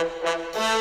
Gracias.